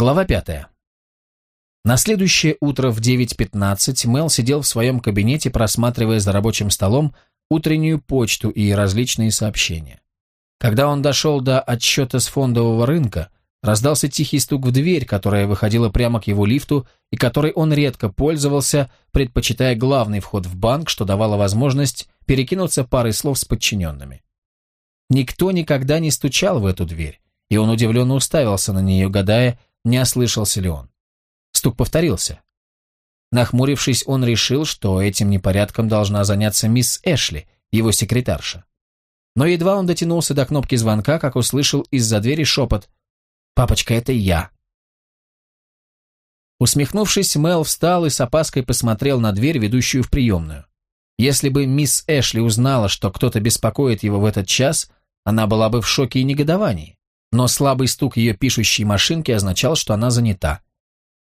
Глава пятая. На следующее утро в 9.15 Мел сидел в своем кабинете, просматривая за рабочим столом утреннюю почту и различные сообщения. Когда он дошел до отсчета с фондового рынка, раздался тихий стук в дверь, которая выходила прямо к его лифту и которой он редко пользовался, предпочитая главный вход в банк, что давало возможность перекинуться парой слов с подчиненными. Никто никогда не стучал в эту дверь, и он удивленно уставился на нее, гадая, не ослышался ли он. Стук повторился. Нахмурившись, он решил, что этим непорядком должна заняться мисс Эшли, его секретарша. Но едва он дотянулся до кнопки звонка, как услышал из-за двери шепот «Папочка, это я». Усмехнувшись, Мел встал и с опаской посмотрел на дверь, ведущую в приемную. Если бы мисс Эшли узнала, что кто-то беспокоит его в этот час, она была бы в шоке и негодовании. Но слабый стук ее пишущей машинки означал, что она занята.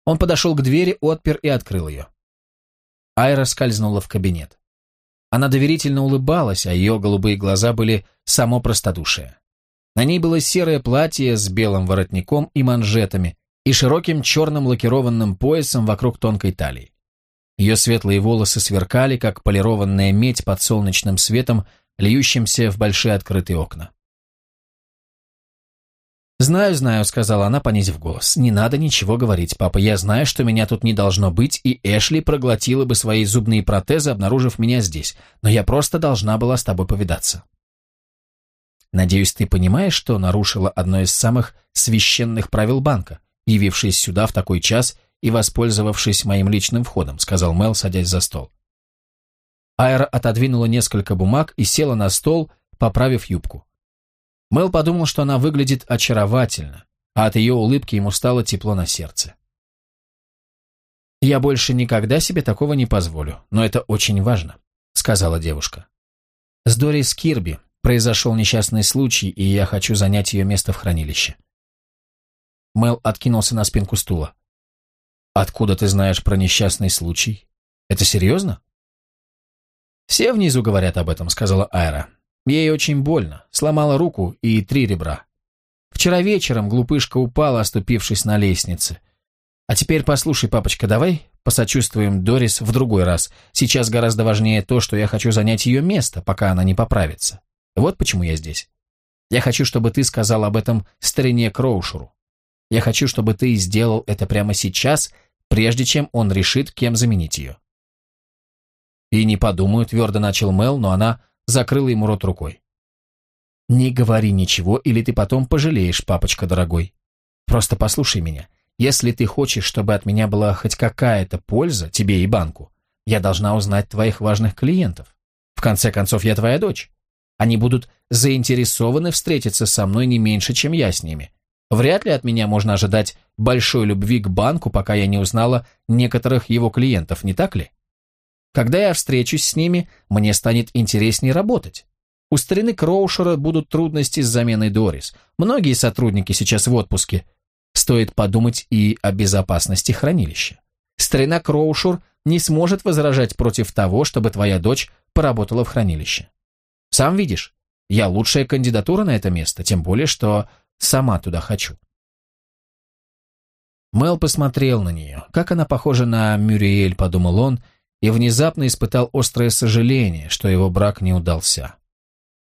Он подошел к двери, отпер и открыл ее. Айра скользнула в кабинет. Она доверительно улыбалась, а ее голубые глаза были само простодушие. На ней было серое платье с белым воротником и манжетами и широким черным лакированным поясом вокруг тонкой талии. Ее светлые волосы сверкали, как полированная медь под солнечным светом, льющимся в большие открытые окна. «Знаю, знаю», — сказала она, понизив голос. «Не надо ничего говорить, папа. Я знаю, что меня тут не должно быть, и Эшли проглотила бы свои зубные протезы, обнаружив меня здесь. Но я просто должна была с тобой повидаться». «Надеюсь, ты понимаешь, что нарушила одно из самых священных правил банка, явившись сюда в такой час и воспользовавшись моим личным входом», — сказал Мел, садясь за стол. Айра отодвинула несколько бумаг и села на стол, поправив юбку. Мэл подумал, что она выглядит очаровательно, а от ее улыбки ему стало тепло на сердце. «Я больше никогда себе такого не позволю, но это очень важно», — сказала девушка. «С Дорис Кирби произошел несчастный случай, и я хочу занять ее место в хранилище». Мэл откинулся на спинку стула. «Откуда ты знаешь про несчастный случай? Это серьезно?» «Все внизу говорят об этом», — сказала Айра. Ей очень больно, сломала руку и три ребра. Вчера вечером глупышка упала, оступившись на лестнице. А теперь послушай, папочка, давай посочувствуем Дорис в другой раз. Сейчас гораздо важнее то, что я хочу занять ее место, пока она не поправится. Вот почему я здесь. Я хочу, чтобы ты сказал об этом старине Кроушеру. Я хочу, чтобы ты сделал это прямо сейчас, прежде чем он решит, кем заменить ее. И не подумаю, твердо начал Мел, но она закрыла ему рот рукой. «Не говори ничего, или ты потом пожалеешь, папочка дорогой. Просто послушай меня. Если ты хочешь, чтобы от меня была хоть какая-то польза, тебе и банку, я должна узнать твоих важных клиентов. В конце концов, я твоя дочь. Они будут заинтересованы встретиться со мной не меньше, чем я с ними. Вряд ли от меня можно ожидать большой любви к банку, пока я не узнала некоторых его клиентов, не так ли? Когда я встречусь с ними, мне станет интереснее работать. У старины Кроушера будут трудности с заменой Дорис. Многие сотрудники сейчас в отпуске. Стоит подумать и о безопасности хранилища. Старина Кроушер не сможет возражать против того, чтобы твоя дочь поработала в хранилище. Сам видишь, я лучшая кандидатура на это место, тем более, что сама туда хочу. Мел посмотрел на нее. Как она похожа на Мюриэль, подумал он, и внезапно испытал острое сожаление, что его брак не удался.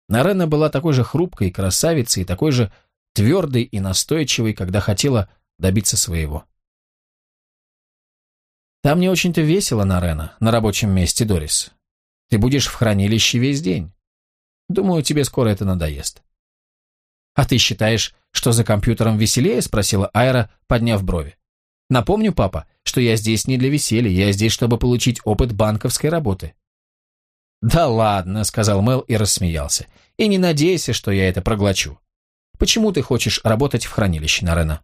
Нарена была такой же хрупкой красавицей и такой же твердой и настойчивой, когда хотела добиться своего. «Там не очень-то весело, Нарена, на рабочем месте, Дорис. Ты будешь в хранилище весь день. Думаю, тебе скоро это надоест». «А ты считаешь, что за компьютером веселее?» — спросила Айра, подняв брови. «Напомню, папа, что я здесь не для веселья, я здесь, чтобы получить опыт банковской работы». «Да ладно», — сказал Мел и рассмеялся. «И не надейся, что я это проглочу. Почему ты хочешь работать в хранилище, Нарена?»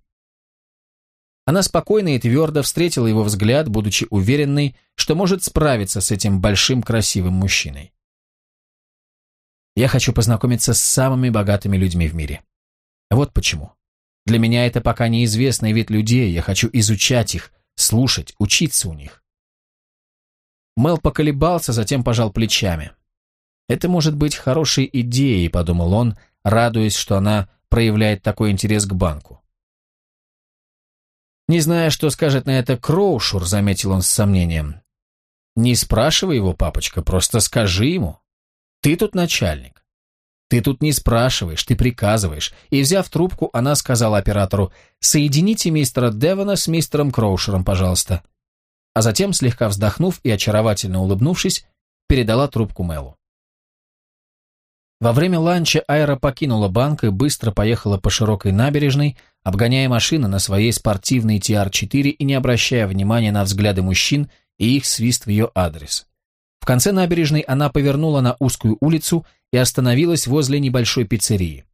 Она спокойно и твердо встретила его взгляд, будучи уверенной, что может справиться с этим большим красивым мужчиной. «Я хочу познакомиться с самыми богатыми людьми в мире. Вот почему. Для меня это пока неизвестный вид людей, я хочу изучать их, слушать, учиться у них. Мел поколебался, затем пожал плечами. «Это может быть хорошей идеей», — подумал он, радуясь, что она проявляет такой интерес к банку. Не зная, что скажет на это Кроушур, заметил он с сомнением. Не спрашивай его, папочка, просто скажи ему. Ты тут начальник. Ты тут не спрашиваешь, ты приказываешь. И, взяв трубку, она сказала оператору, «Соедините мистера Девона с мистером Кроушером, пожалуйста». А затем, слегка вздохнув и очаровательно улыбнувшись, передала трубку Мэлу. Во время ланча Айра покинула банк и быстро поехала по широкой набережной, обгоняя машины на своей спортивной TR-4 и не обращая внимания на взгляды мужчин и их свист в ее адрес. В конце набережной она повернула на узкую улицу и остановилась возле небольшой пиццерии.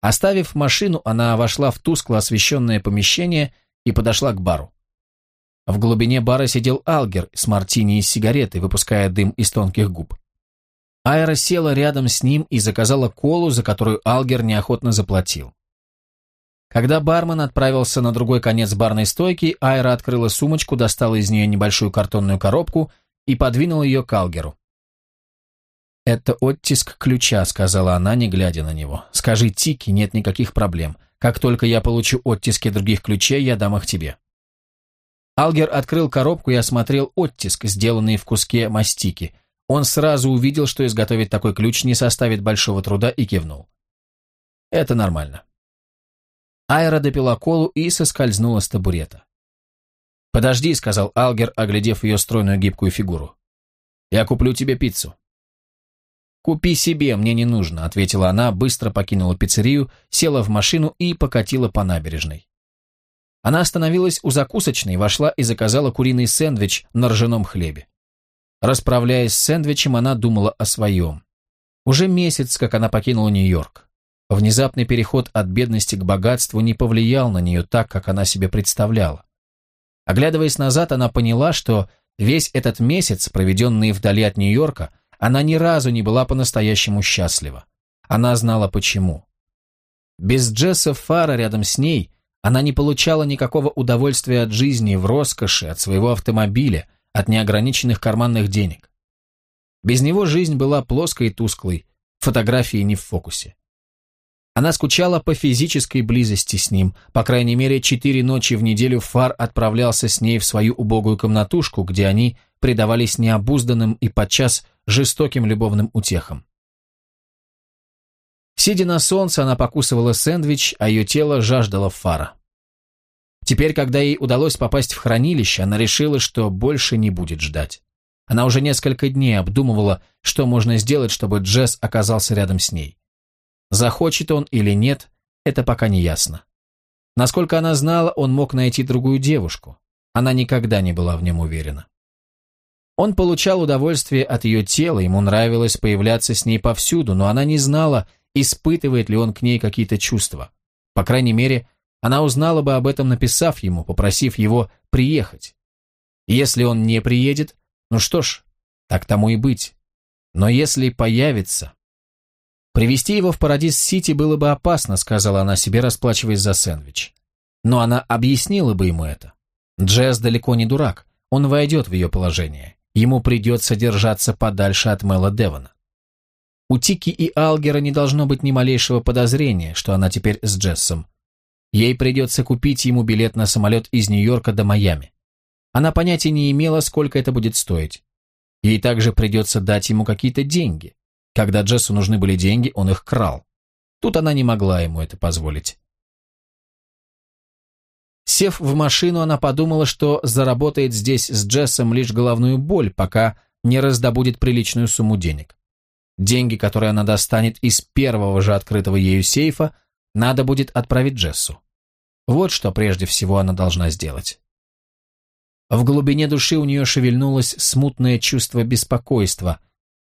Оставив машину, она вошла в тускло освещенное помещение и подошла к бару. В глубине бара сидел Алгер с мартини и сигаретой, выпуская дым из тонких губ. Айра села рядом с ним и заказала колу, за которую Алгер неохотно заплатил. Когда бармен отправился на другой конец барной стойки, Айра открыла сумочку, достала из нее небольшую картонную коробку и подвинула ее к Алгеру. «Это оттиск ключа», — сказала она, не глядя на него. «Скажи Тики, нет никаких проблем. Как только я получу оттиски других ключей, я дам их тебе». Алгер открыл коробку и осмотрел оттиск, сделанный в куске мастики, он сразу увидел, что изготовить такой ключ не составит большого труда и кивнул. Это нормально. Айра допила колу и соскользнула с табурета. «Подожди», — сказал Алгер, оглядев ее стройную гибкую фигуру. «Я куплю тебе пиццу». «Купи себе, мне не нужно», — ответила она, быстро покинула пиццерию, села в машину и покатила по набережной. Она остановилась у закусочной, вошла и заказала куриный сэндвич на ржаном хлебе. Расправляясь с сэндвичем, она думала о своем. Уже месяц, как она покинула Нью-Йорк. Внезапный переход от бедности к богатству не повлиял на нее так, как она себе представляла. Оглядываясь назад, она поняла, что весь этот месяц, проведенный вдали от Нью-Йорка, она ни разу не была по-настоящему счастлива. Она знала почему. Без Джесса Фара рядом с ней она не получала никакого удовольствия от жизни в роскоши, от своего автомобиля, от неограниченных карманных денег. Без него жизнь была плоской и тусклой, фотографии не в фокусе. Она скучала по физической близости с ним, по крайней мере, четыре ночи в неделю Фар отправлялся с ней в свою убогую комнатушку, где они предавались необузданным и подчас жестоким любовным утехам. Сидя на солнце, она покусывала сэндвич, а ее тело жаждало Фара. Теперь, когда ей удалось попасть в хранилище, она решила, что больше не будет ждать. Она уже несколько дней обдумывала, что можно сделать, чтобы Джесс оказался рядом с ней. Захочет он или нет, это пока не ясно. Насколько она знала, он мог найти другую девушку. Она никогда не была в нем уверена. Он получал удовольствие от ее тела, ему нравилось появляться с ней повсюду, но она не знала, испытывает ли он к ней какие-то чувства. По крайней мере, она узнала бы об этом, написав ему, попросив его приехать. Если он не приедет, ну что ж, так тому и быть. Но если появится... Привести его в Парадис-Сити было бы опасно, сказала она себе, расплачиваясь за сэндвич. Но она объяснила бы ему это. Джесс далеко не дурак, он войдет в ее положение. Ему придется держаться подальше от Мэла Девона. У Тики и Алгера не должно быть ни малейшего подозрения, что она теперь с Джессом. Ей придется купить ему билет на самолет из Нью-Йорка до Майами. Она понятия не имела, сколько это будет стоить. Ей также придется дать ему какие-то деньги. Когда Джессу нужны были деньги, он их крал. Тут она не могла ему это позволить. Сев в машину, она подумала, что заработает здесь с Джессом лишь головную боль, пока не раздобудет приличную сумму денег. Деньги, которые она достанет из первого же открытого ею сейфа, надо будет отправить Джессу. Вот что прежде всего она должна сделать. В глубине души у нее шевельнулось смутное чувство беспокойства.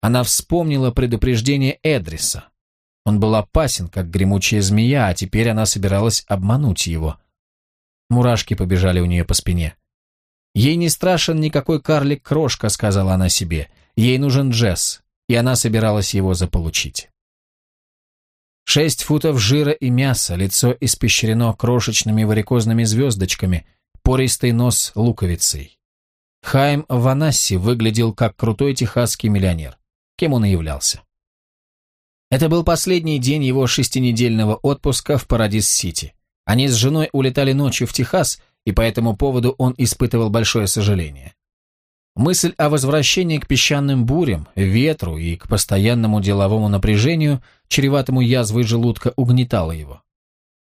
Она вспомнила предупреждение Эдриса. Он был опасен, как гремучая змея, а теперь она собиралась обмануть его. Мурашки побежали у нее по спине. «Ей не страшен никакой карлик-крошка», — сказала она себе. «Ей нужен Джесс, и она собиралась его заполучить». Шесть футов жира и мяса, лицо испещрено крошечными варикозными звездочками, пористый нос луковицей. Хайм Ванасси выглядел как крутой техасский миллионер. Кем он и являлся. Это был последний день его шестинедельного отпуска в Парадис-Сити. Они с женой улетали ночью в Техас, и по этому поводу он испытывал большое сожаление. Мысль о возвращении к песчаным бурям, ветру и к постоянному деловому напряжению, чреватому язвой желудка, угнетала его.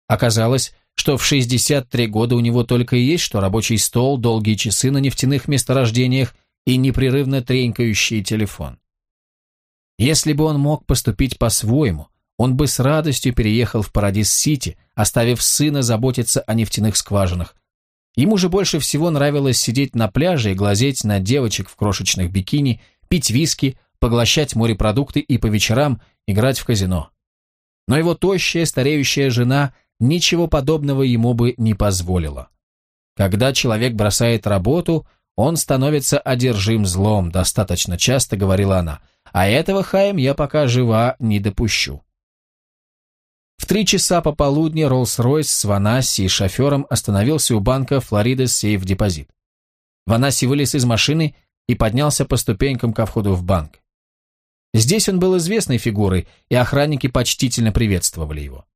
Оказалось, что в 63 года у него только и есть что рабочий стол, долгие часы на нефтяных месторождениях и непрерывно тренькающий телефон. Если бы он мог поступить по-своему, он бы с радостью переехал в Парадис-Сити, оставив сына заботиться о нефтяных скважинах. Ему же больше всего нравилось сидеть на пляже и глазеть на девочек в крошечных бикини, пить виски, поглощать морепродукты и по вечерам играть в казино. Но его тощая, стареющая жена ничего подобного ему бы не позволила. Когда человек бросает работу, он становится одержим злом, достаточно часто говорила она, а этого, Хаим, я пока жива не допущу. В три часа пополудни Роллс-Ройс с Ванасси и шофером остановился у банка Флорида Сейф Депозит. Ванасси вылез из машины и поднялся по ступенькам ко входу в банк. Здесь он был известной фигурой, и охранники почтительно приветствовали его.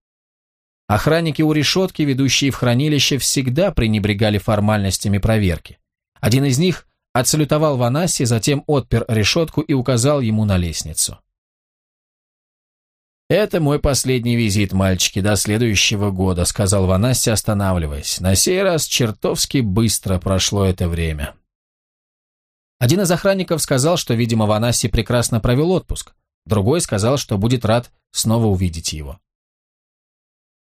Охранники у решетки, ведущие в хранилище, всегда пренебрегали формальностями проверки. Один из них отсалютовал Ванасси, затем отпер решетку и указал ему на лестницу. «Это мой последний визит, мальчики, до следующего года», — сказал Ванасси, останавливаясь. «На сей раз чертовски быстро прошло это время». Один из охранников сказал, что, видимо, Ванасси прекрасно провел отпуск. Другой сказал, что будет рад снова увидеть его.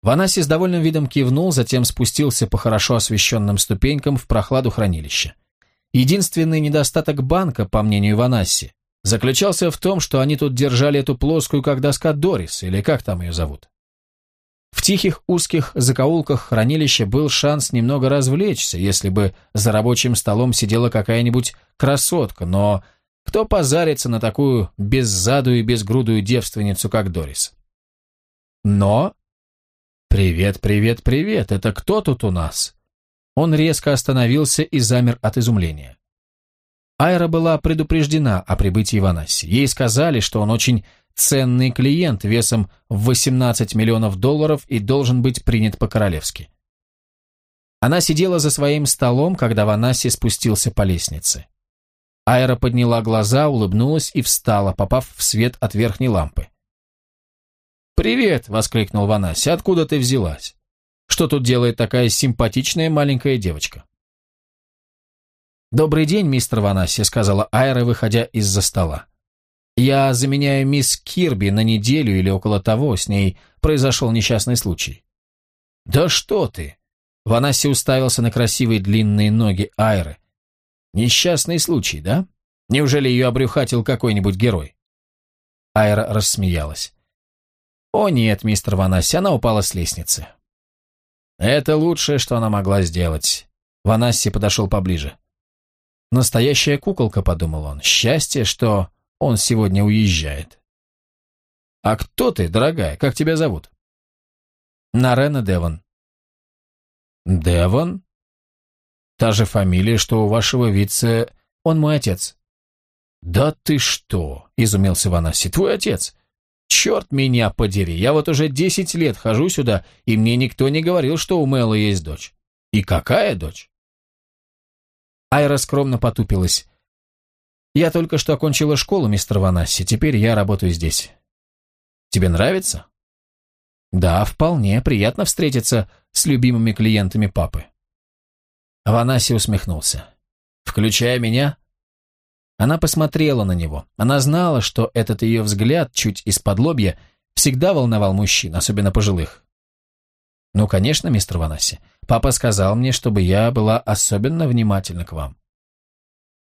Ванасси с довольным видом кивнул, затем спустился по хорошо освещенным ступенькам в прохладу хранилища. Единственный недостаток банка, по мнению Ванасси, заключался в том, что они тут держали эту плоскую, как доска Дорис, или как там ее зовут. В тихих узких закоулках хранилища был шанс немного развлечься, если бы за рабочим столом сидела какая-нибудь красотка, но кто позарится на такую беззадую и безгрудую девственницу, как Дорис? Но... «Привет, привет, привет, это кто тут у нас?» Он резко остановился и замер от изумления. Айра была предупреждена о прибытии Ванасси. Ей сказали, что он очень ценный клиент весом в 18 миллионов долларов и должен быть принят по-королевски. Она сидела за своим столом, когда Ванасси спустился по лестнице. Айра подняла глаза, улыбнулась и встала, попав в свет от верхней лампы. «Привет!» — воскликнул Ванасси. «Откуда ты взялась? Что тут делает такая симпатичная маленькая девочка?» «Добрый день, мистер Ванасси», — сказала Айра, выходя из-за стола. «Я заменяю мисс Кирби на неделю или около того, с ней произошел несчастный случай». «Да что ты!» Ванасси уставился на красивые длинные ноги Айры. «Несчастный случай, да? Неужели ее обрюхатил какой-нибудь герой?» Айра рассмеялась. «О нет, мистер Ванасси, она упала с лестницы». «Это лучшее, что она могла сделать». Ванасси подошел поближе. Настоящая куколка, подумал он. Счастье, что он сегодня уезжает. А кто ты, дорогая? Как тебя зовут? Нарена Девон. Девон? Та же фамилия, что у вашего вице... Он мой отец. Да ты что? Изумился Ванаси. Твой отец? Черт меня подери, я вот уже десять лет хожу сюда, и мне никто не говорил, что у Мэла есть дочь. И какая дочь? Айра скромно потупилась. «Я только что окончила школу, мистер Ванасси, теперь я работаю здесь». «Тебе нравится?» «Да, вполне. Приятно встретиться с любимыми клиентами папы». Ванаси усмехнулся. «Включая меня?» Она посмотрела на него. Она знала, что этот ее взгляд, чуть из-под лобья, всегда волновал мужчин, особенно пожилых. «Ну, конечно, мистер Ванаси. Папа сказал мне, чтобы я была особенно внимательна к вам».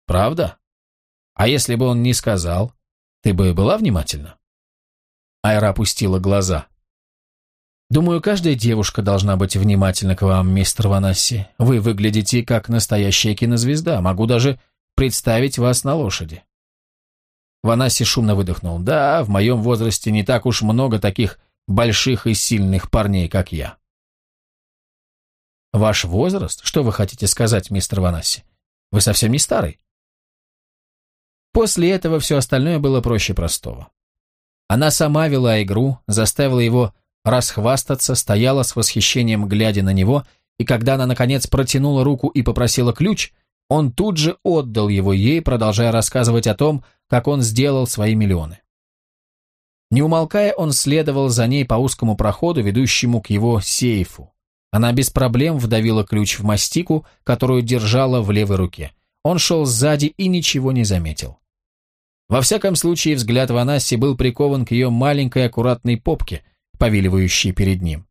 «Правда? А если бы он не сказал, ты бы была внимательна?» Айра опустила глаза. «Думаю, каждая девушка должна быть внимательна к вам, мистер Ванасси. Вы выглядите как настоящая кинозвезда. Могу даже представить вас на лошади». Ванасси шумно выдохнул. «Да, в моем возрасте не так уж много таких больших и сильных парней, как я». Ваш возраст? Что вы хотите сказать, мистер Ванасси? Вы совсем не старый. После этого все остальное было проще простого. Она сама вела игру, заставила его расхвастаться, стояла с восхищением, глядя на него, и когда она, наконец, протянула руку и попросила ключ, он тут же отдал его ей, продолжая рассказывать о том, как он сделал свои миллионы. Не умолкая, он следовал за ней по узкому проходу, ведущему к его сейфу. Она без проблем вдавила ключ в мастику, которую держала в левой руке. Он шел сзади и ничего не заметил. Во всяком случае, взгляд Ванасси был прикован к ее маленькой аккуратной попке, повиливающей перед ним.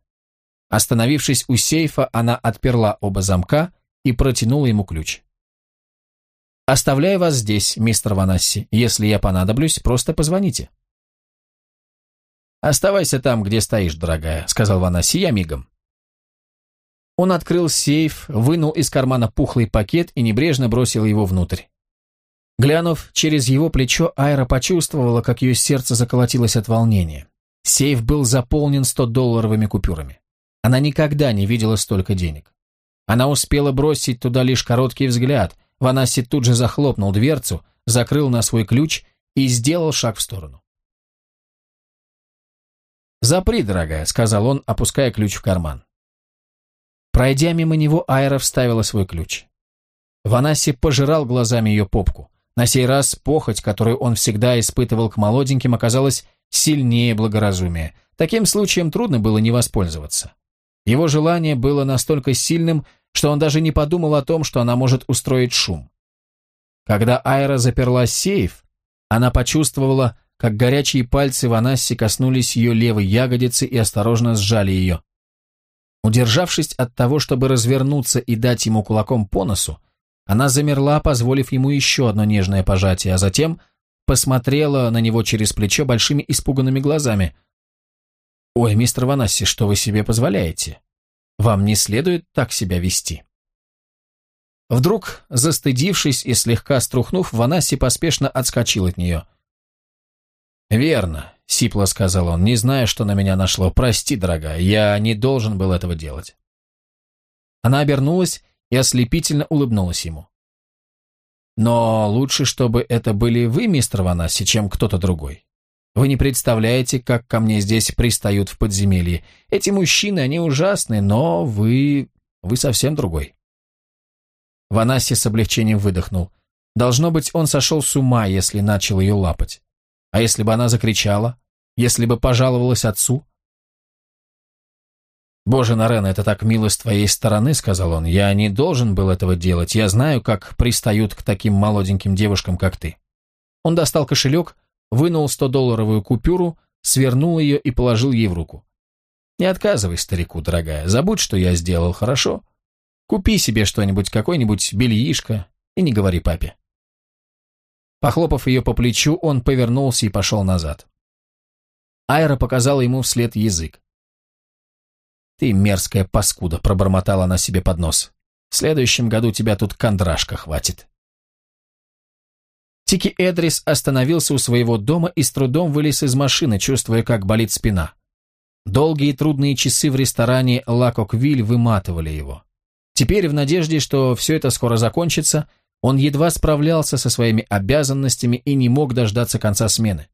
Остановившись у сейфа, она отперла оба замка и протянула ему ключ. «Оставляю вас здесь, мистер Ванасси. Если я понадоблюсь, просто позвоните». «Оставайся там, где стоишь, дорогая», — сказал Ванасси, — «я мигом». Он открыл сейф, вынул из кармана пухлый пакет и небрежно бросил его внутрь. Глянув через его плечо, Айра почувствовала, как ее сердце заколотилось от волнения. Сейф был заполнен 100-долларовыми купюрами. Она никогда не видела столько денег. Она успела бросить туда лишь короткий взгляд. Ванасси тут же захлопнул дверцу, закрыл на свой ключ и сделал шаг в сторону. «Запри, дорогая», — сказал он, опуская ключ в карман. Пройдя мимо него, Айра вставила свой ключ. Ванаси пожирал глазами ее попку. На сей раз похоть, которую он всегда испытывал к молоденьким, оказалась сильнее благоразумия. Таким случаем трудно было не воспользоваться. Его желание было настолько сильным, что он даже не подумал о том, что она может устроить шум. Когда Айра заперла сейф, она почувствовала, как горячие пальцы Ванасси коснулись ее левой ягодицы и осторожно сжали ее. Удержавшись от того, чтобы развернуться и дать ему кулаком по носу, она замерла, позволив ему еще одно нежное пожатие, а затем посмотрела на него через плечо большими испуганными глазами. «Ой, мистер Ванасси, что вы себе позволяете? Вам не следует так себя вести». Вдруг, застыдившись и слегка струхнув, Ванасси поспешно отскочил от нее – «Верно», — сипло сказал он, не зная, что на меня нашло. «Прости, дорогая, я не должен был этого делать». Она обернулась и ослепительно улыбнулась ему. «Но лучше, чтобы это были вы, мистер Ванаси, чем кто-то другой. Вы не представляете, как ко мне здесь пристают в подземелье. Эти мужчины, они ужасны, но вы... вы совсем другой». Ванаси с облегчением выдохнул. Должно быть, он сошел с ума, если начал ее лапать. А если бы она закричала? Если бы пожаловалась отцу? «Боже, Нарен, это так мило с твоей стороны», — сказал он. «Я не должен был этого делать. Я знаю, как пристают к таким молоденьким девушкам, как ты». Он достал кошелек, вынул 100-долларовую купюру, свернул ее и положил ей в руку. «Не отказывай старику, дорогая. Забудь, что я сделал, хорошо? Купи себе что-нибудь, какой-нибудь бельишко, и не говори папе». Похлопав ее по плечу, он повернулся и пошел назад. Айра показала ему вслед язык. «Ты мерзкая паскуда», — пробормотала она себе под нос. «В следующем году тебя тут кондрашка хватит». Тики Эдрис остановился у своего дома и с трудом вылез из машины, чувствуя, как болит спина. Долгие трудные часы в ресторане «Ла Коквиль» выматывали его. Теперь, в надежде, что все это скоро закончится, он едва справлялся со своими обязанностями и не мог дождаться конца смены.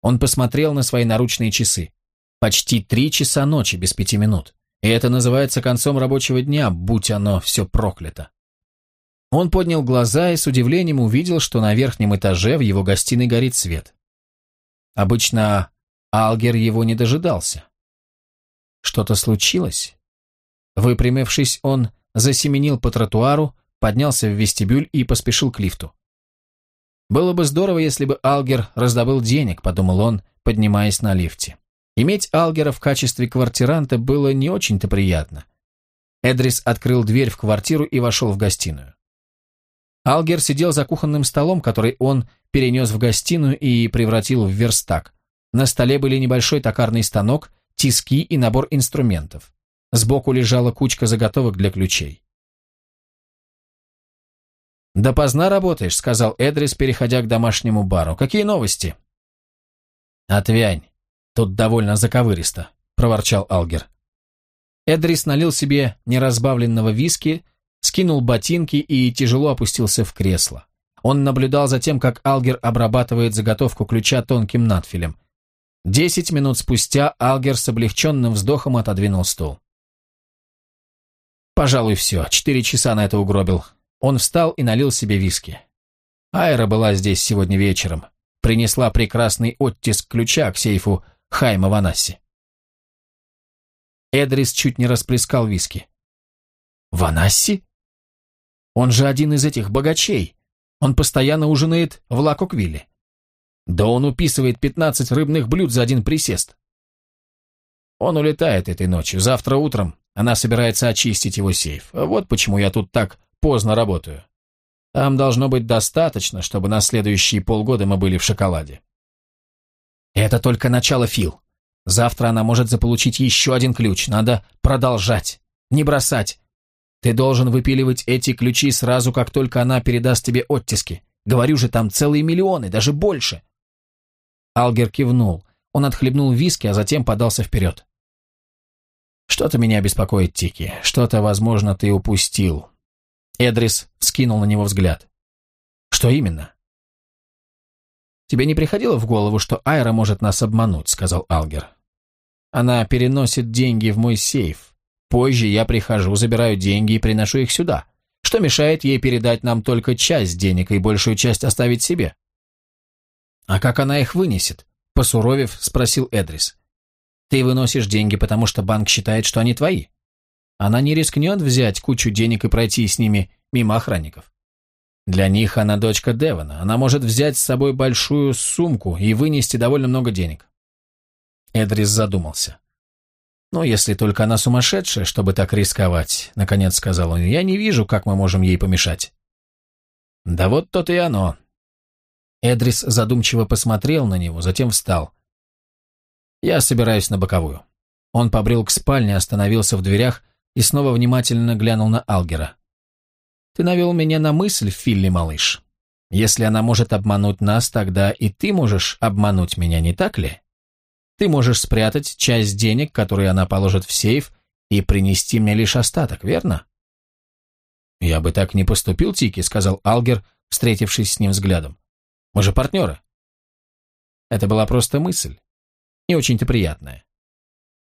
Он посмотрел на свои наручные часы. Почти три часа ночи без пяти минут. И это называется концом рабочего дня, будь оно все проклято. Он поднял глаза и с удивлением увидел, что на верхнем этаже в его гостиной горит свет. Обычно Алгер его не дожидался. Что-то случилось? Выпрямившись, он засеменил по тротуару, поднялся в вестибюль и поспешил к лифту. «Было бы здорово, если бы Алгер раздобыл денег», — подумал он, поднимаясь на лифте. Иметь Алгера в качестве квартиранта было не очень-то приятно. Эдрис открыл дверь в квартиру и вошел в гостиную. Алгер сидел за кухонным столом, который он перенес в гостиную и превратил в верстак. На столе были небольшой токарный станок, тиски и набор инструментов. Сбоку лежала кучка заготовок для ключей. «Допоздна работаешь», — сказал Эдрис, переходя к домашнему бару. «Какие новости?» «Отвянь. Тут довольно заковыристо», — проворчал Алгер. Эдрис налил себе неразбавленного виски, скинул ботинки и тяжело опустился в кресло. Он наблюдал за тем, как Алгер обрабатывает заготовку ключа тонким надфилем. Десять минут спустя Алгер с облегченным вздохом отодвинул стул. Пожалуй, все. Четыре часа на это угробил. Он встал и налил себе виски. Айра была здесь сегодня вечером. Принесла прекрасный оттиск ключа к сейфу Хайма Ванасси. Эдрис чуть не расплескал виски. «Ванасси? Он же один из этих богачей. Он постоянно ужинает в Лакоквилле. Да он уписывает пятнадцать рыбных блюд за один присест. Он улетает этой ночью. Завтра утром она собирается очистить его сейф. Вот почему я тут так поздно работаю. Там должно быть достаточно, чтобы на следующие полгода мы были в шоколаде. Это только начало, Фил. Завтра она может заполучить еще один ключ. Надо продолжать, не бросать. Ты должен выпиливать эти ключи сразу, как только она передаст тебе оттиски. Говорю же, там целые миллионы, даже больше. Алгер кивнул. Он отхлебнул виски, а затем подался вперед. «Что-то меня беспокоит, Тики. Что-то, возможно, ты упустил». Эдрис скинул на него взгляд. «Что именно?» «Тебе не приходило в голову, что Айра может нас обмануть?» — сказал Алгер. Она переносит деньги в мой сейф. Позже я прихожу, забираю деньги и приношу их сюда. Что мешает ей передать нам только часть денег и большую часть оставить себе? А как она их вынесет? Посуровев, спросил Эдрис. Ты выносишь деньги, потому что банк считает, что они твои. Она не рискнет взять кучу денег и пройти с ними мимо охранников. Для них она дочка Девона. Она может взять с собой большую сумку и вынести довольно много денег. Эдрис задумался. «Ну, если только она сумасшедшая, чтобы так рисковать», — наконец сказал он, — «я не вижу, как мы можем ей помешать». «Да вот то-то и оно». Эдрис задумчиво посмотрел на него, затем встал. «Я собираюсь на боковую». Он побрел к спальне, остановился в дверях и снова внимательно глянул на Алгера. «Ты навел меня на мысль, Филли, малыш. Если она может обмануть нас, тогда и ты можешь обмануть меня, не так ли?» Ты можешь спрятать часть денег, которые она положит в сейф, и принести мне лишь остаток, верно? Я бы так не поступил, Тики, сказал Алгер, встретившись с ним взглядом. Мы же партнеры. Это была просто мысль. Не очень-то приятная.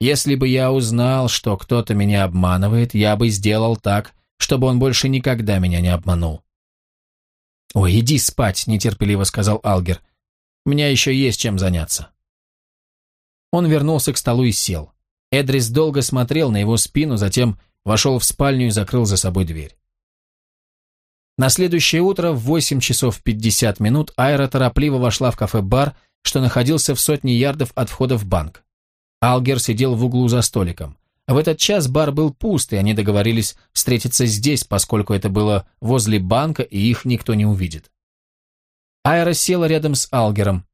Если бы я узнал, что кто-то меня обманывает, я бы сделал так, чтобы он больше никогда меня не обманул. «Ой, иди спать», — нетерпеливо сказал Алгер. «У меня еще есть чем заняться». Он вернулся к столу и сел. Эдрис долго смотрел на его спину, затем вошел в спальню и закрыл за собой дверь. На следующее утро в 8 часов 50 минут Айра торопливо вошла в кафе-бар, что находился в сотне ярдов от входа в банк. Алгер сидел в углу за столиком. В этот час бар был пуст, и они договорились встретиться здесь, поскольку это было возле банка, и их никто не увидит. Айра села рядом с Алгером.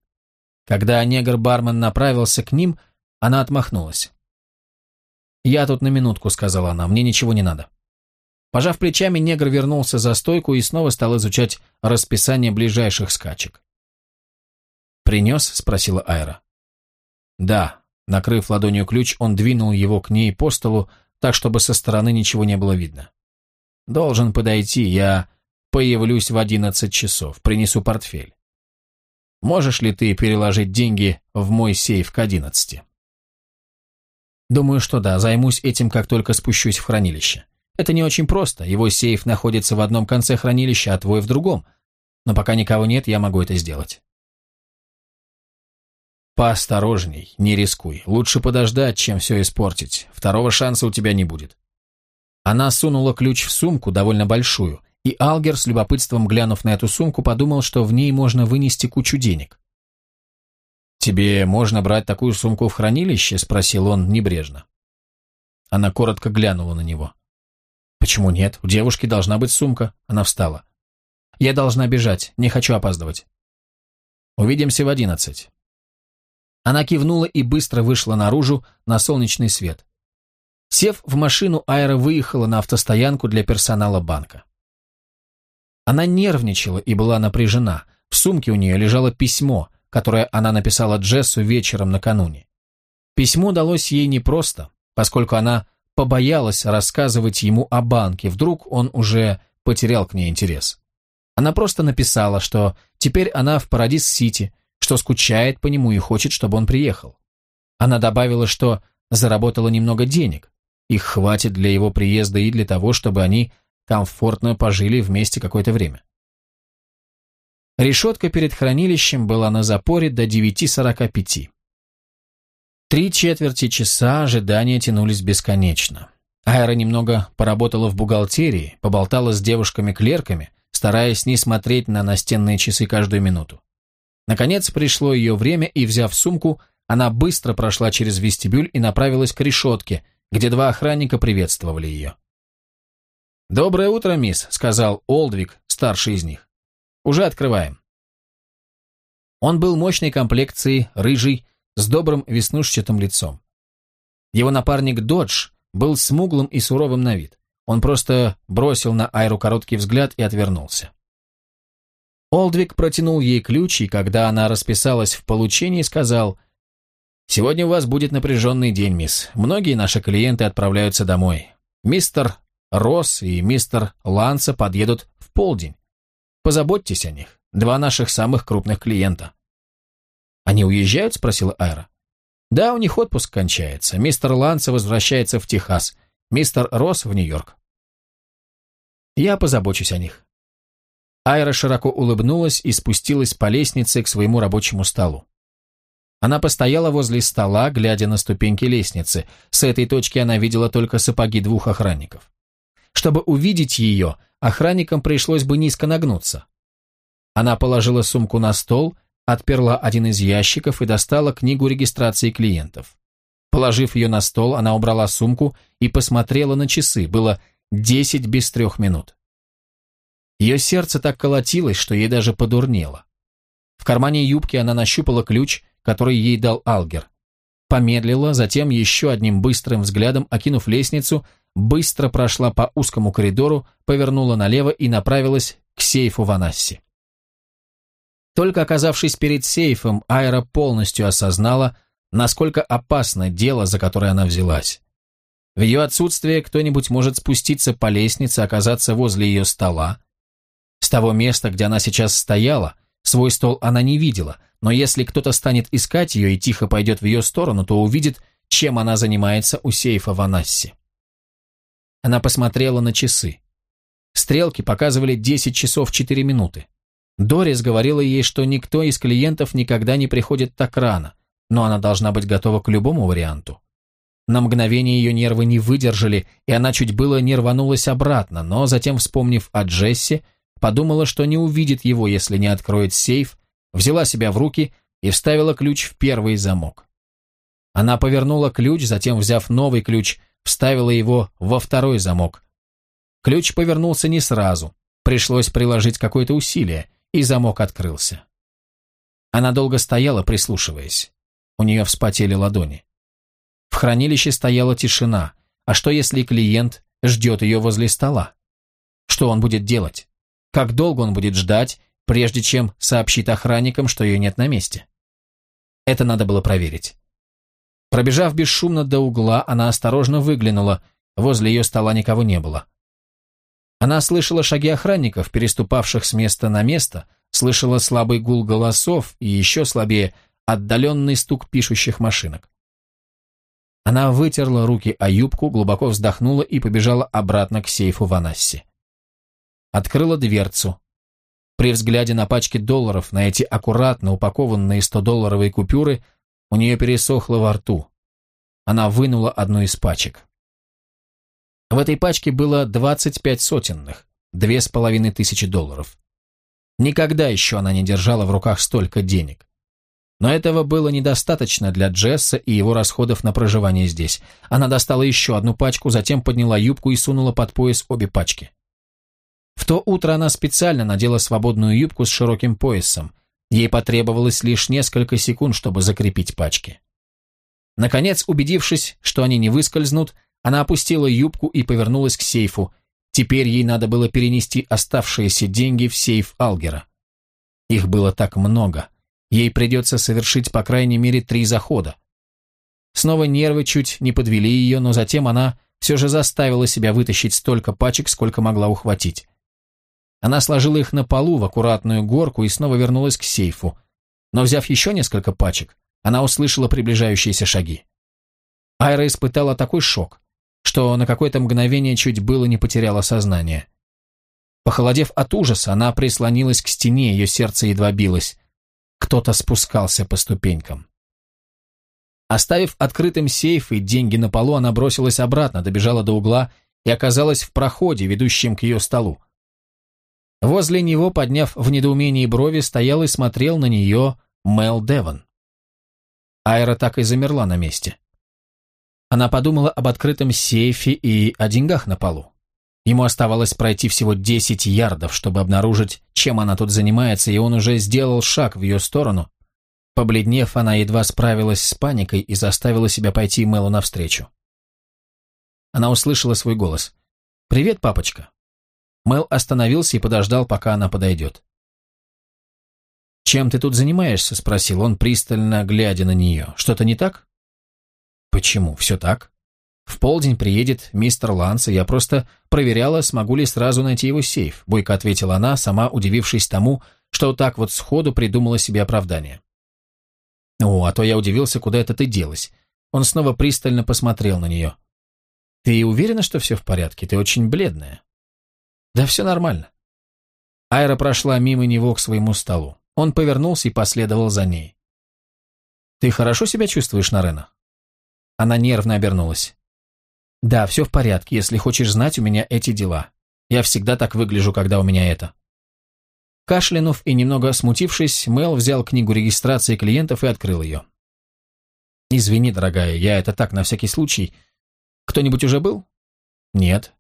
Когда негр-бармен направился к ним, она отмахнулась. «Я тут на минутку», — сказала она, — «мне ничего не надо». Пожав плечами, негр вернулся за стойку и снова стал изучать расписание ближайших скачек. «Принес?» — спросила Айра. «Да». Накрыв ладонью ключ, он двинул его к ней по столу, так, чтобы со стороны ничего не было видно. «Должен подойти, я появлюсь в одиннадцать часов, принесу портфель. Можешь ли ты переложить деньги в мой сейф к одиннадцати? Думаю, что да, займусь этим, как только спущусь в хранилище. Это не очень просто, его сейф находится в одном конце хранилища, а твой в другом. Но пока никого нет, я могу это сделать. Поосторожней, не рискуй. Лучше подождать, чем все испортить. Второго шанса у тебя не будет. Она сунула ключ в сумку, довольно большую, и Алгер, с любопытством глянув на эту сумку, подумал, что в ней можно вынести кучу денег. «Тебе можно брать такую сумку в хранилище?» – спросил он небрежно. Она коротко глянула на него. «Почему нет? У девушки должна быть сумка». Она встала. «Я должна бежать, не хочу опаздывать». «Увидимся в одиннадцать». Она кивнула и быстро вышла наружу на солнечный свет. Сев в машину, Айра выехала на автостоянку для персонала банка. Она нервничала и была напряжена. В сумке у нее лежало письмо, которое она написала Джессу вечером накануне. Письмо далось ей непросто, поскольку она побоялась рассказывать ему о банке, вдруг он уже потерял к ней интерес. Она просто написала, что теперь она в Парадис-Сити, что скучает по нему и хочет, чтобы он приехал. Она добавила, что заработала немного денег. Их хватит для его приезда и для того, чтобы они комфортно пожили вместе какое-то время. Решетка перед хранилищем была на запоре до 9.45. Три четверти часа ожидания тянулись бесконечно. Айра немного поработала в бухгалтерии, поболтала с девушками-клерками, стараясь не смотреть на настенные часы каждую минуту. Наконец пришло ее время, и, взяв сумку, она быстро прошла через вестибюль и направилась к решетке, где два охранника приветствовали ее. «Доброе утро, мисс», — сказал Олдвик, старший из них. «Уже открываем». Он был мощной комплекции, рыжий, с добрым веснушчатым лицом. Его напарник Додж был смуглым и суровым на вид. Он просто бросил на Айру короткий взгляд и отвернулся. Олдвик протянул ей ключ, и когда она расписалась в получении, сказал, «Сегодня у вас будет напряженный день, мисс. Многие наши клиенты отправляются домой. Мистер Росс и мистер Ланса подъедут в полдень. Позаботьтесь о них. Два наших самых крупных клиента». «Они уезжают?» – спросила Айра. «Да, у них отпуск кончается. Мистер Ланса возвращается в Техас. Мистер Росс в Нью-Йорк». «Я позабочусь о них». Айра широко улыбнулась и спустилась по лестнице к своему рабочему столу. Она постояла возле стола, глядя на ступеньки лестницы. С этой точки она видела только сапоги двух охранников. Чтобы увидеть ее, охранникам пришлось бы низко нагнуться. Она положила сумку на стол отперла один из ящиков и достала книгу регистрации клиентов. Положив ее на стол, она убрала сумку и посмотрела на часы. Было десять без трех минут. Ее сердце так колотилось, что ей даже подурнело. В кармане юбки она нащупала ключ, который ей дал Алгер. Помедлила, затем еще одним быстрым взглядом, окинув лестницу, быстро прошла по узкому коридору, повернула налево и направилась к сейфу Ванасси. Только оказавшись перед сейфом, Айра полностью осознала, насколько опасно дело, за которое она взялась. В ее отсутствие кто-нибудь может спуститься по лестнице, оказаться возле ее стола. С того места, где она сейчас стояла, свой стол она не видела, но если кто-то станет искать ее и тихо пойдет в ее сторону, то увидит, чем она занимается у сейфа в Анассе. Она посмотрела на часы. Стрелки показывали 10 часов 4 минуты. Дорис говорила ей, что никто из клиентов никогда не приходит так рано, но она должна быть готова к любому варианту. На мгновение ее нервы не выдержали, и она чуть было не рванулась обратно, но затем, вспомнив о Джесси, подумала, что не увидит его, если не откроет сейф, взяла себя в руки и вставила ключ в первый замок. Она повернула ключ, затем, взяв новый ключ, вставила его во второй замок. Ключ повернулся не сразу, пришлось приложить какое-то усилие, и замок открылся. Она долго стояла, прислушиваясь. У нее вспотели ладони. В хранилище стояла тишина. А что, если клиент ждет ее возле стола? Что он будет делать? Как долго он будет ждать, прежде чем сообщит охранникам, что ее нет на месте? Это надо было проверить. Пробежав бесшумно до угла, она осторожно выглянула. Возле ее стола никого не было. Она слышала шаги охранников, переступавших с места на место, слышала слабый гул голосов и еще слабее отдаленный стук пишущих машинок. Она вытерла руки о юбку, глубоко вздохнула и побежала обратно к сейфу Ванасси. Открыла дверцу. При взгляде на пачки долларов, на эти аккуратно упакованные 100-долларовые купюры, у нее пересохло во рту. Она вынула одну из пачек. В этой пачке было 25 сотенных, две с половиной тысячи долларов. Никогда еще она не держала в руках столько денег. Но этого было недостаточно для Джесса и его расходов на проживание здесь. Она достала еще одну пачку, затем подняла юбку и сунула под пояс обе пачки. В то утро она специально надела свободную юбку с широким поясом. Ей потребовалось лишь несколько секунд, чтобы закрепить пачки. Наконец, убедившись, что они не выскользнут, она опустила юбку и повернулась к сейфу. Теперь ей надо было перенести оставшиеся деньги в сейф Алгера. Их было так много. Ей придется совершить по крайней мере три захода. Снова нервы чуть не подвели ее, но затем она все же заставила себя вытащить столько пачек, сколько могла ухватить. Она сложила их на полу в аккуратную горку и снова вернулась к сейфу. но взяв еще несколько пачек, она услышала приближающиеся шаги. Айра испытала такой шок, что на какое-то мгновение чуть было не потеряла сознание. Похолодев от ужаса, она прислонилась к стене, ее сердце едва билось. Кто-то спускался по ступенькам. Оставив открытым сейф и деньги на полу, она бросилась обратно, добежала до угла и оказалась в проходе, ведущем к ее столу. Возле него, подняв в недоумении брови, стоял и смотрел на нее Мел Девон. Айра так и замерла на месте. Она подумала об открытом сейфе и о деньгах на полу. Ему оставалось пройти всего 10 ярдов, чтобы обнаружить, чем она тут занимается, и он уже сделал шаг в ее сторону. Побледнев, она едва справилась с паникой и заставила себя пойти Мэлу навстречу. Она услышала свой голос. «Привет, папочка». Мэл остановился и подождал, пока она подойдет. «Чем ты тут занимаешься?» – спросил он, пристально глядя на нее. «Что-то не так?» «Почему? Все так?» В полдень приедет мистер Ланс, и я просто проверяла, смогу ли сразу найти его сейф», — бойко ответила она, сама удивившись тому, что так вот сходу придумала себе оправдание. «О, а то я удивился, куда это ты делась». Он снова пристально посмотрел на нее. «Ты уверена, что все в порядке? Ты очень бледная». «Да все нормально». Айра прошла мимо него к своему столу. Он повернулся и последовал за ней. «Ты хорошо себя чувствуешь, Нарена?» Она нервно обернулась. «Да, все в порядке, если хочешь знать, у меня эти дела. Я всегда так выгляжу, когда у меня это». Кашлянув и немного смутившись, Мел взял книгу регистрации клиентов и открыл ее. «Извини, дорогая, я это так, на всякий случай. Кто-нибудь уже был?» «Нет».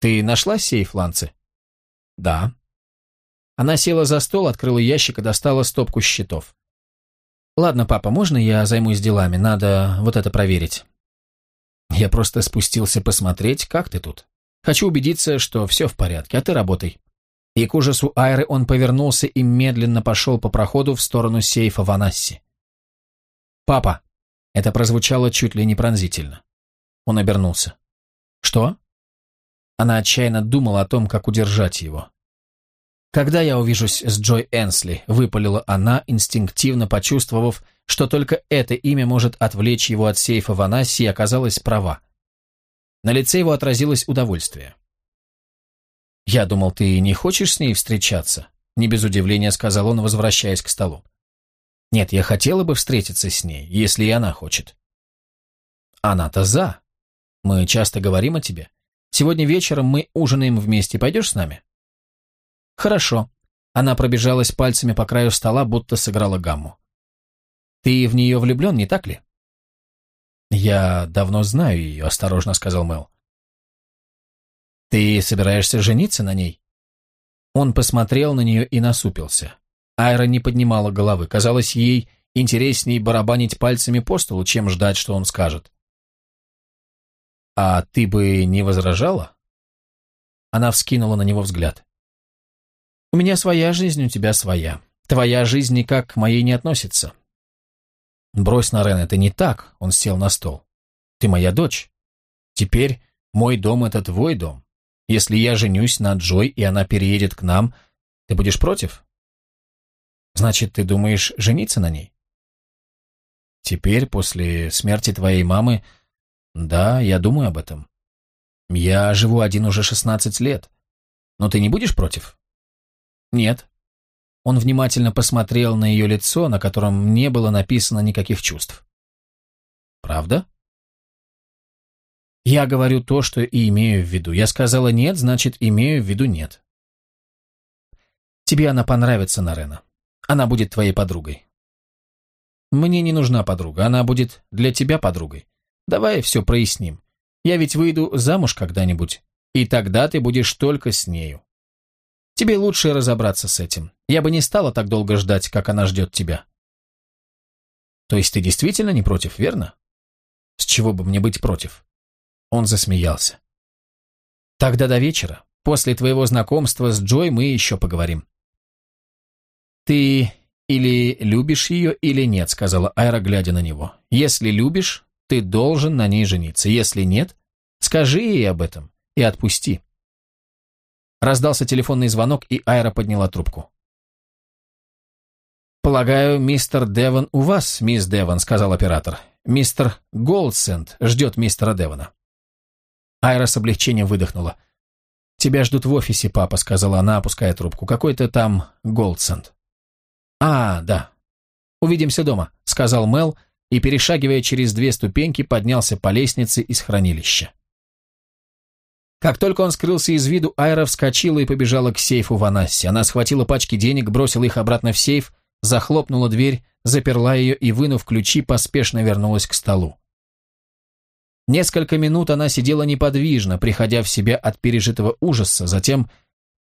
«Ты нашла сейф, Ланцы?» «Да». Она села за стол, открыла ящик и достала стопку счетов. «Ладно, папа, можно я займусь делами? Надо вот это проверить». Я просто спустился посмотреть, как ты тут. Хочу убедиться, что все в порядке, а ты работай». И к ужасу Айры он повернулся и медленно пошел по проходу в сторону сейфа Ванасси. «Папа!» Это прозвучало чуть ли не пронзительно. Он обернулся. «Что?» Она отчаянно думала о том, как удержать его. «Когда я увижусь с Джой Энсли?» — выпалила она, инстинктивно почувствовав, что только это имя может отвлечь его от сейфа Ванасси, оказалась права. На лице его отразилось удовольствие. «Я думал, ты не хочешь с ней встречаться?» Не без удивления сказал он, возвращаясь к столу. «Нет, я хотела бы встретиться с ней, если и она хочет». «Она-то за. Мы часто говорим о тебе. Сегодня вечером мы ужинаем вместе. Пойдешь с нами?» «Хорошо». Она пробежалась пальцами по краю стола, будто сыграла гамму. Ты в нее влюблен, не так ли?» «Я давно знаю ее», — осторожно сказал Мэл. «Ты собираешься жениться на ней?» Он посмотрел на нее и насупился. Айра не поднимала головы. Казалось, ей интереснее барабанить пальцами по столу, чем ждать, что он скажет. «А ты бы не возражала?» Она вскинула на него взгляд. «У меня своя жизнь, у тебя своя. Твоя жизнь никак к моей не относится. «Брось, Нарен, это не так», — он сел на стол. «Ты моя дочь. Теперь мой дом — это твой дом. Если я женюсь на Джой, и она переедет к нам, ты будешь против?» «Значит, ты думаешь жениться на ней?» «Теперь, после смерти твоей мамы, да, я думаю об этом. Я живу один уже шестнадцать лет. Но ты не будешь против?» «Нет», он внимательно посмотрел на ее лицо, на котором не было написано никаких чувств. «Правда?» «Я говорю то, что и имею в виду. Я сказала «нет», значит, имею в виду «нет». Тебе она понравится, Нарена. Она будет твоей подругой. Мне не нужна подруга, она будет для тебя подругой. Давай все проясним. Я ведь выйду замуж когда-нибудь, и тогда ты будешь только с нею. Тебе лучше разобраться с этим. Я бы не стала так долго ждать, как она ждет тебя. То есть ты действительно не против, верно? С чего бы мне быть против? Он засмеялся. Тогда до вечера. После твоего знакомства с Джой мы еще поговорим. Ты или любишь ее, или нет, сказала Айра, глядя на него. Если любишь, ты должен на ней жениться. Если нет, скажи ей об этом и отпусти. Раздался телефонный звонок, и Айра подняла трубку. «Полагаю, мистер Девон у вас, мисс Девон», — сказал оператор. «Мистер Голдсенд ждет мистера Девона». Айра с облегчением выдохнула. «Тебя ждут в офисе, папа», — сказала она, опуская трубку. «Какой-то там Голдсенд». «А, да. Увидимся дома», — сказал Мел, и, перешагивая через две ступеньки, поднялся по лестнице из хранилища. Как только он скрылся из виду, Айра вскочила и побежала к сейфу Ванасси. Она схватила пачки денег, бросила их обратно в сейф, захлопнула дверь, заперла ее и, вынув ключи, поспешно вернулась к столу. Несколько минут она сидела неподвижно, приходя в себя от пережитого ужаса, затем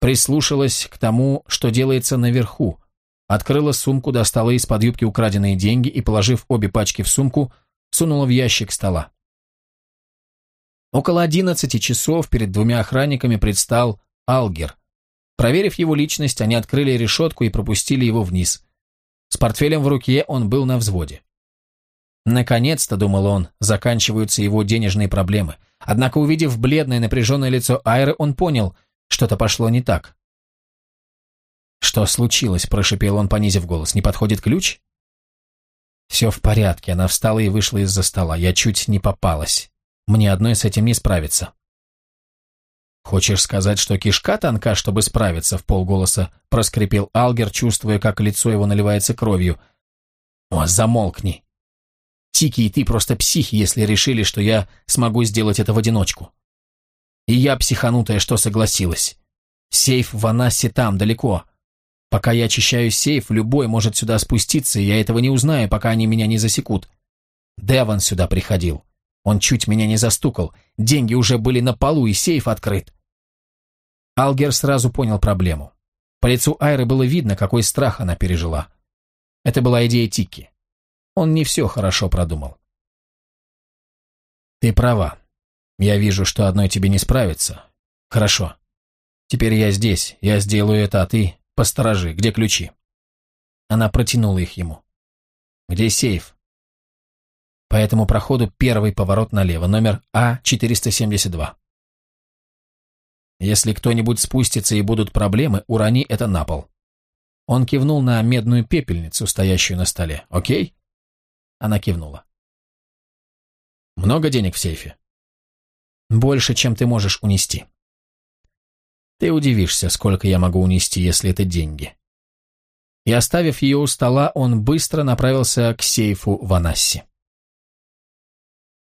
прислушалась к тому, что делается наверху, открыла сумку, достала из-под юбки украденные деньги и, положив обе пачки в сумку, сунула в ящик стола. Около одиннадцати часов перед двумя охранниками предстал Алгер. Проверив его личность, они открыли решетку и пропустили его вниз. С портфелем в руке он был на взводе. Наконец-то, думал он, заканчиваются его денежные проблемы. Однако, увидев бледное напряженное лицо Айры, он понял, что-то пошло не так. «Что случилось?» – прошипел он, понизив голос. «Не подходит ключ?» «Все в порядке». Она встала и вышла из-за стола. «Я чуть не попалась. Мне одной с этим не справиться». «Хочешь сказать, что кишка тонка, чтобы справиться?» – в полголоса проскрипел Алгер, чувствуя, как лицо его наливается кровью. «О, замолкни! Тики и ты просто психи, если решили, что я смогу сделать это в одиночку. И я психанутая, что согласилась. Сейф в Анассе там, далеко. Пока я очищаю сейф, любой может сюда спуститься, и я этого не узнаю, пока они меня не засекут. Деван сюда приходил. Он чуть меня не застукал. Деньги уже были на полу, и сейф открыт. Алгер сразу понял проблему. По лицу Айры было видно, какой страх она пережила. Это была идея Тики. Он не все хорошо продумал. «Ты права. Я вижу, что одной тебе не справиться. Хорошо. Теперь я здесь, я сделаю это, а ты посторожи. Где ключи?» Она протянула их ему. «Где сейф?» По этому проходу первый поворот налево, номер А-472. Если кто-нибудь спустится и будут проблемы, урони это на пол. Он кивнул на медную пепельницу, стоящую на столе. Окей? Она кивнула. Много денег в сейфе? Больше, чем ты можешь унести. Ты удивишься, сколько я могу унести, если это деньги. И оставив ее у стола, он быстро направился к сейфу Ванасси.